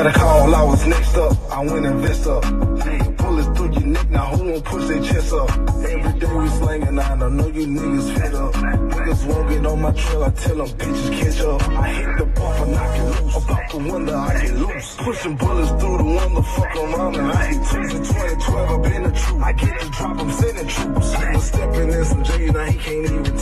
Got a call, I was next up. I went and vest up. Bullets through your neck, now who won't push their chest up? Every day we slanging out, I know you niggas fed up. Niggas won't get on my trail, I tell them bitches catch up. I hit the bumper, knock it loose. About the window, I get loose. Pushing bullets through the window, fuck around and I hit twos in 2012, I've been the truth. I get the drop, I'm sending troops. Stepping in some J, now he can't even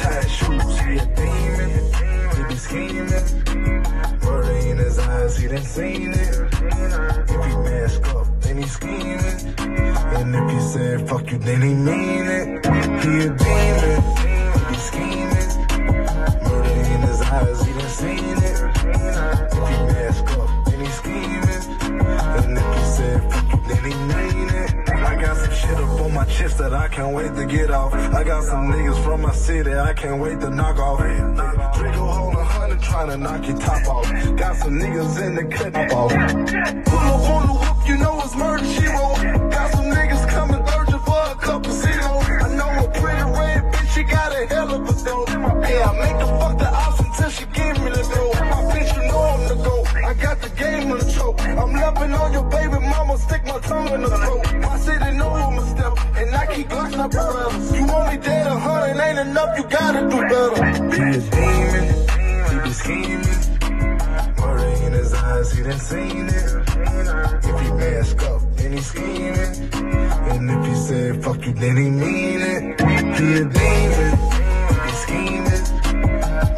he done seen it. If he mask up, then he scheming. And if he said fuck you, then he mean it. He a demon, he scheming. Murder in his eyes, he done seen it. If he mask up, then he scheming. And if he said fuck you, then he mean it. I got some shit up on my chest that I can't wait to get off. I got some niggas from my city I can't wait to knock off. Draco hold a hundred trying to knock your top off. Got some niggas in the cut. Pull up on the whoop, you know it's murder she wrote. Got some niggas coming urgent for a couple zeros. I know a pretty red bitch, she got a hell of a dope. Yeah, I make her fuck the ops until she give me the dough. My bitch, you know I'm the go. I got the game in the choke. I'm loving on your baby mama, stick my tongue in the throat. My city know I'm a step, and I keep glocking up forever. You want me dead a hundred, ain't enough, you gotta do better. He eyes, he done seen it. If he mask up, then he scheming. And if he said fuck you, then he mean it. He a demon, he scheming.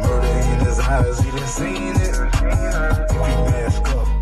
Murder in his eyes, he done seen it. If he